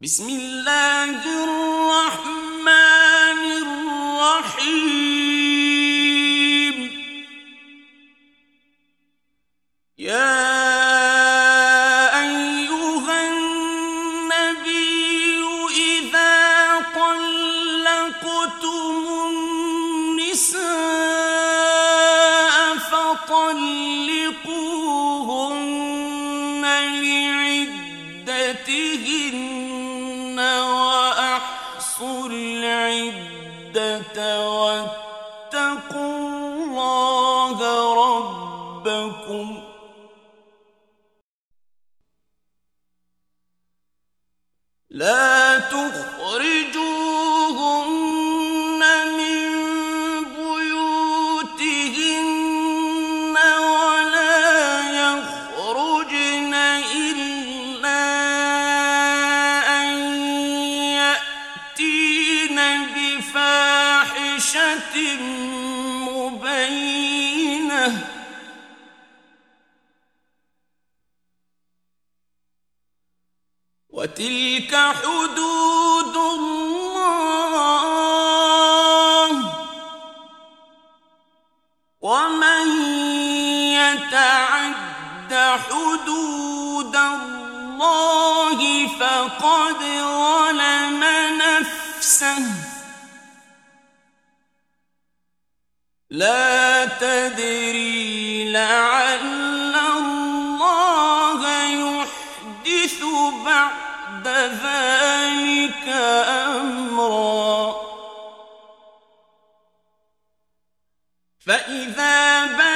بسم اللہ الرحمن الرحیم یا ایوہا النبی إذا طلقتم النساء فطلقوهن لعدتهن يتعد حدود الله فقد ظلم نفسه. لا تدري لعل الله يحدث بعد ذلك أمرا. فإذا بلغ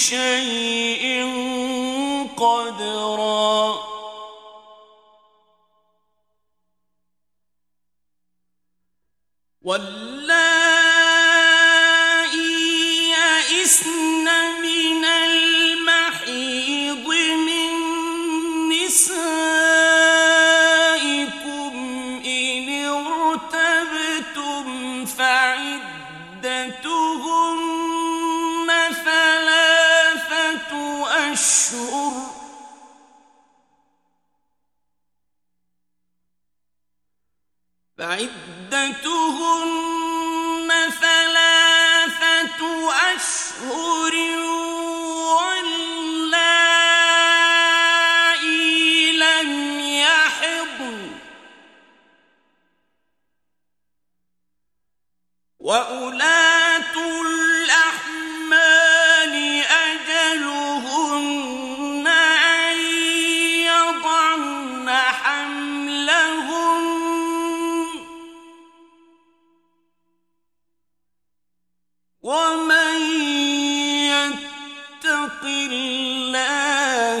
شيء قدرا. واللائي من المحيض من نسائكم إن ارتبتم فعدتم أشهر فعدتهن ثلاثة أشهر واللائي لم يحضن وأولئك الله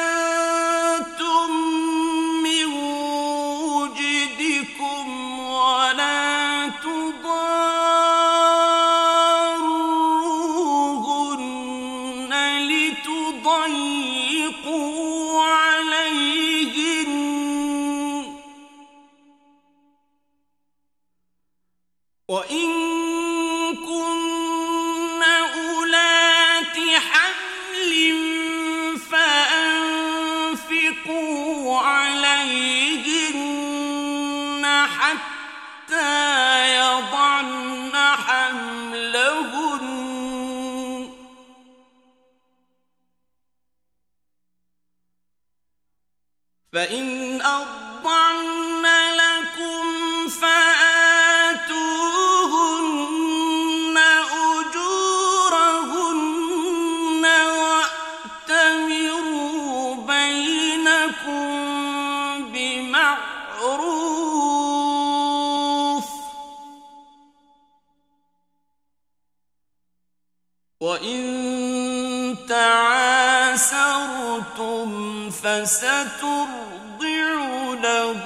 فَإِنْ لَكُمْ فَآتُوهُنَّ أُجُورَهُنَّ وَأْتَمِرُوا بَيْنَكُمْ بِمَعْرُوفٍ وَإِنْ تَعْلَمُوا فسترضع له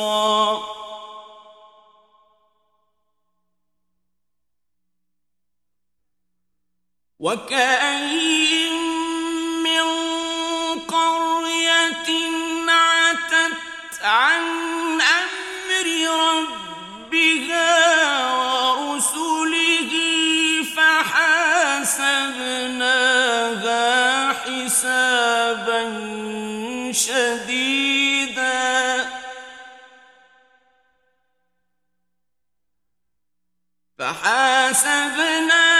من قرية عتت عن أمر ربها ورسله فحاسبناها حسابا شديدا فحاسبناها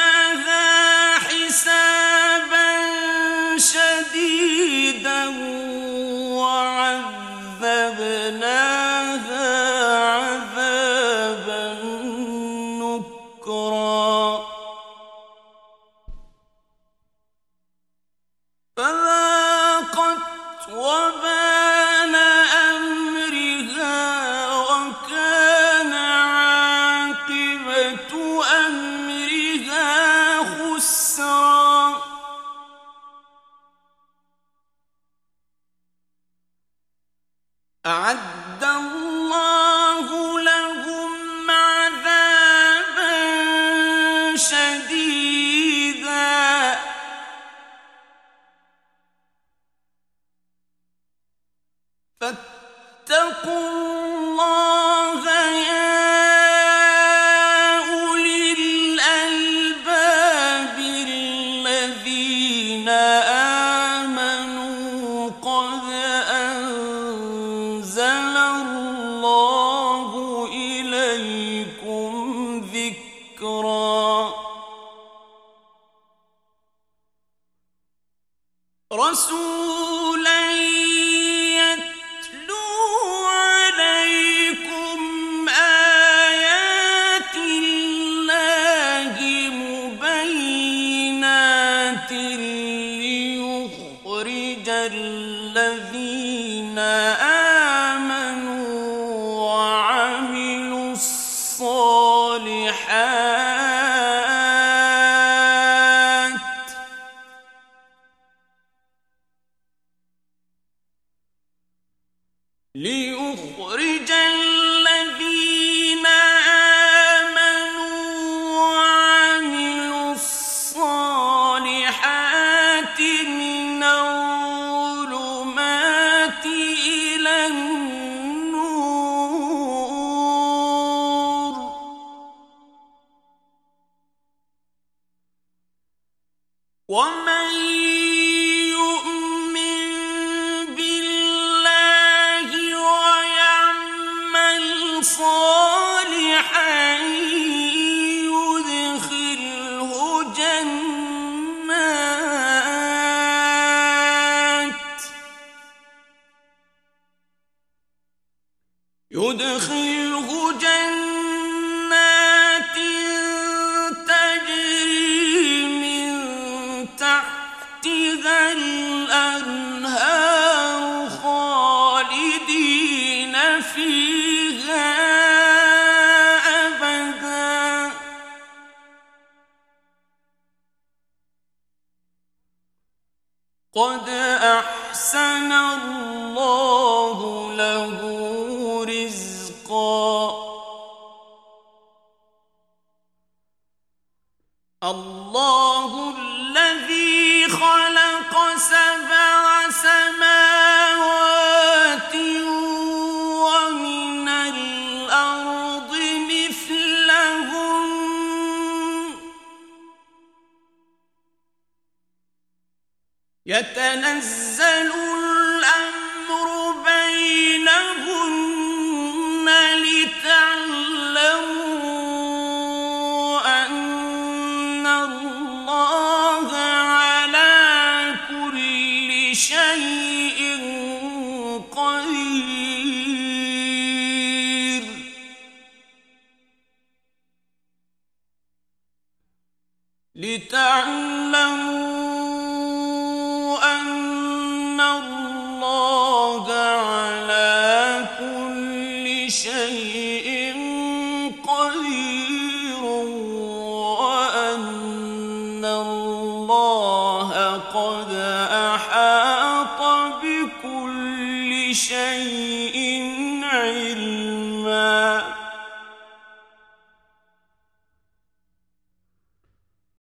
أنزل الله إليكم ذكرا. رسولا يتلو عليكم آيات الله مبينات ليخرج آمنوا ومن الله الذي خلق سبع سماوات ومن الأرض مثلهم يتنزل